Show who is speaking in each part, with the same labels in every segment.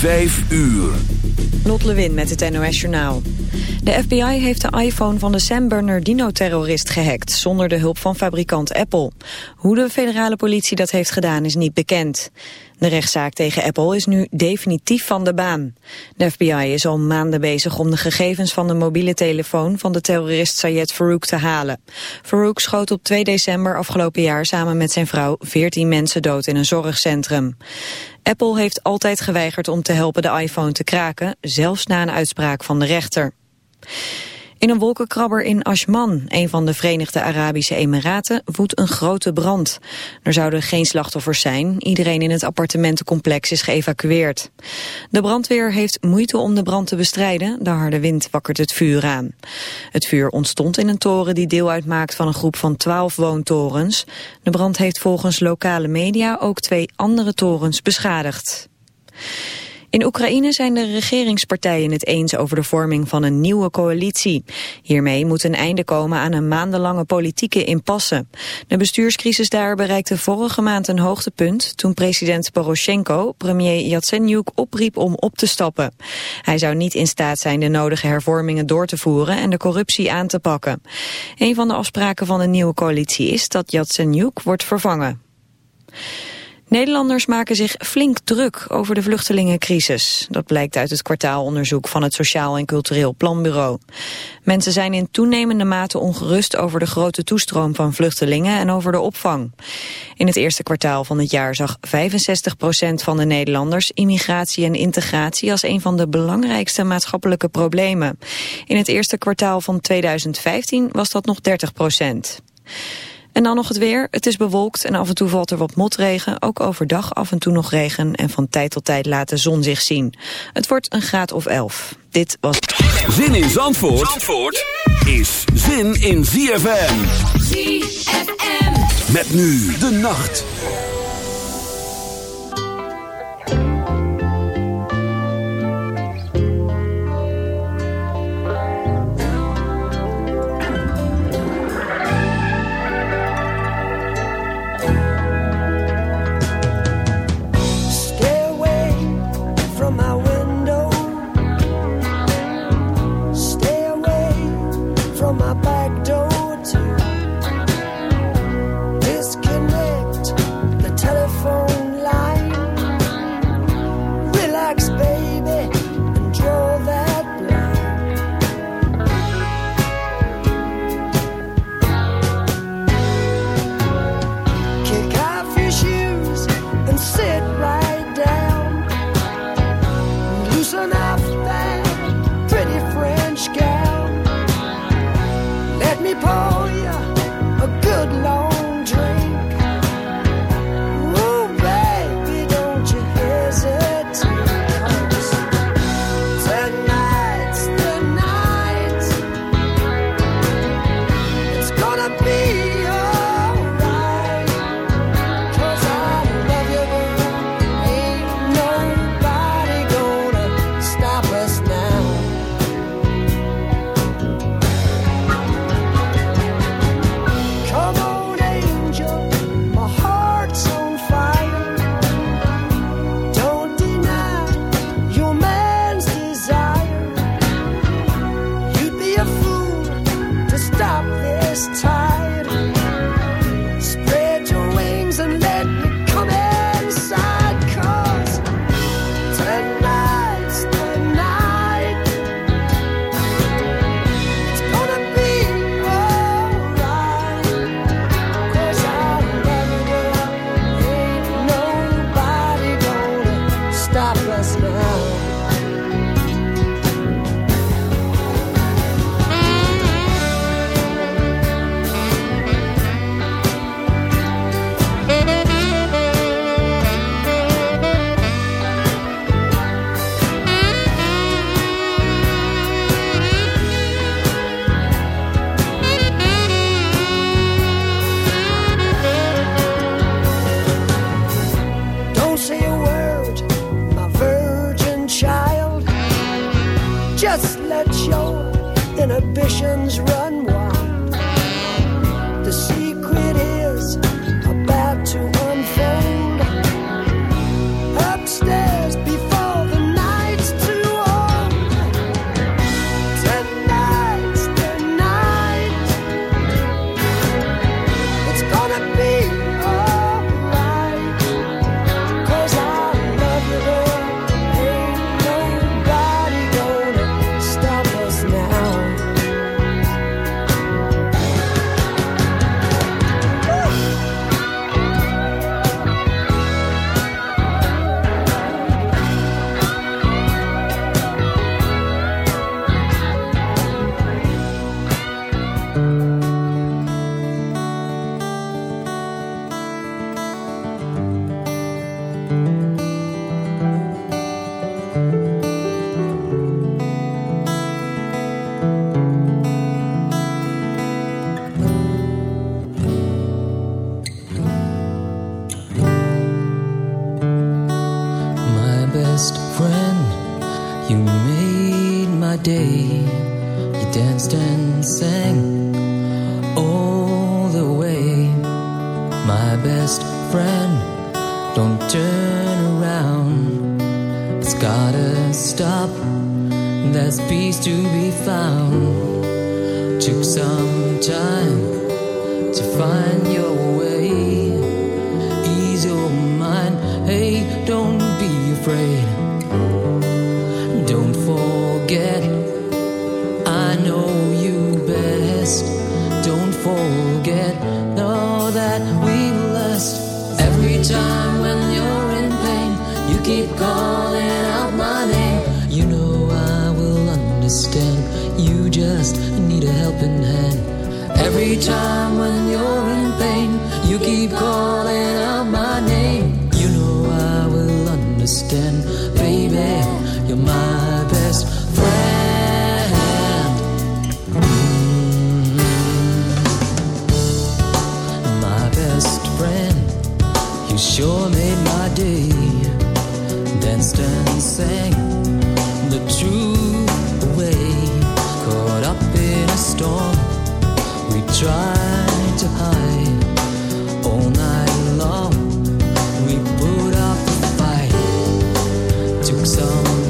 Speaker 1: Vijf uur.
Speaker 2: Lot Lewin met het NOS Journaal. De FBI heeft de iPhone van de San Bernardino-terrorist gehackt... zonder de hulp van fabrikant Apple. Hoe de federale politie dat heeft gedaan is niet bekend. De rechtszaak tegen Apple is nu definitief van de baan. De FBI is al maanden bezig om de gegevens van de mobiele telefoon... van de terrorist Sayed Farouk te halen. Farouk schoot op 2 december afgelopen jaar samen met zijn vrouw... 14 mensen dood in een zorgcentrum. Apple heeft altijd geweigerd om te helpen de iPhone te kraken, zelfs na een uitspraak van de rechter. In een wolkenkrabber in Ashman, een van de Verenigde Arabische Emiraten, woedt een grote brand. Er zouden geen slachtoffers zijn, iedereen in het appartementencomplex is geëvacueerd. De brandweer heeft moeite om de brand te bestrijden, de harde wind wakkert het vuur aan. Het vuur ontstond in een toren die deel uitmaakt van een groep van twaalf woontorens. De brand heeft volgens lokale media ook twee andere torens beschadigd. In Oekraïne zijn de regeringspartijen het eens over de vorming van een nieuwe coalitie. Hiermee moet een einde komen aan een maandenlange politieke impasse. De bestuurscrisis daar bereikte vorige maand een hoogtepunt toen president Poroshenko premier Yatsenyuk opriep om op te stappen. Hij zou niet in staat zijn de nodige hervormingen door te voeren en de corruptie aan te pakken. Een van de afspraken van de nieuwe coalitie is dat Yatsenyuk wordt vervangen. Nederlanders maken zich flink druk over de vluchtelingencrisis. Dat blijkt uit het kwartaalonderzoek van het Sociaal en Cultureel Planbureau. Mensen zijn in toenemende mate ongerust over de grote toestroom van vluchtelingen en over de opvang. In het eerste kwartaal van het jaar zag 65% van de Nederlanders immigratie en integratie als een van de belangrijkste maatschappelijke problemen. In het eerste kwartaal van 2015 was dat nog 30 procent. En dan nog het weer. Het is bewolkt en af en toe valt er wat motregen. Ook overdag af en toe nog regen en van tijd tot tijd laat de zon zich zien. Het wordt een graad of 11. Dit was...
Speaker 1: Zin in Zandvoort, Zandvoort is zin in ZFM. ZFM. Met nu de nacht.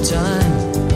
Speaker 3: Time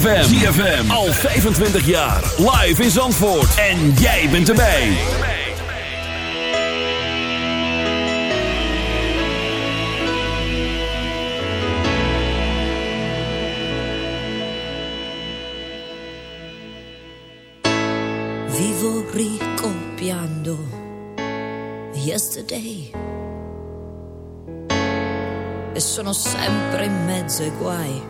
Speaker 4: ZFM. ZFM. Al 25 jaar. Live in Zandvoort. En jij bent erbij.
Speaker 5: Vivo ricopiando yesterday e sono sempre in mezzo ai guai.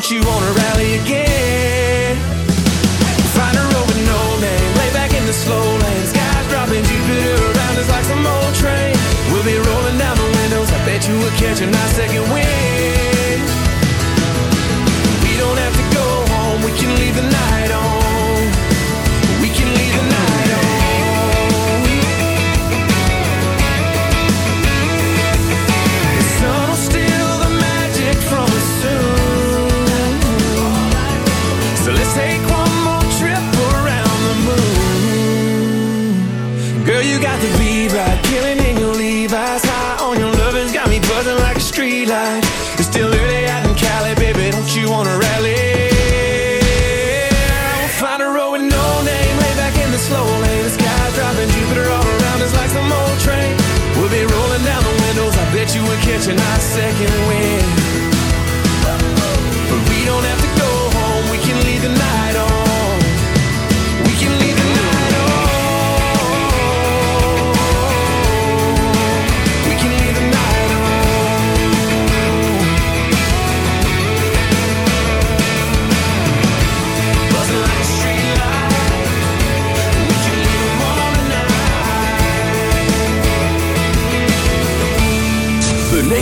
Speaker 6: Don't you wanna rally again?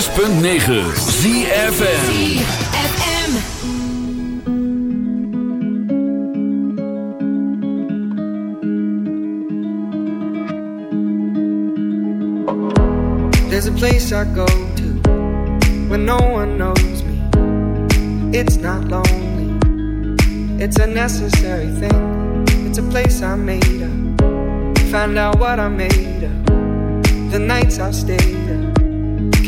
Speaker 1: 106.9 ZFM.
Speaker 7: FM.
Speaker 8: There's a place I go to when no one knows me. It's not lonely, it's a necessary thing. It's a place I made up. Find out what I made of. The nights I've stayed up,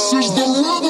Speaker 5: This is the rhythm.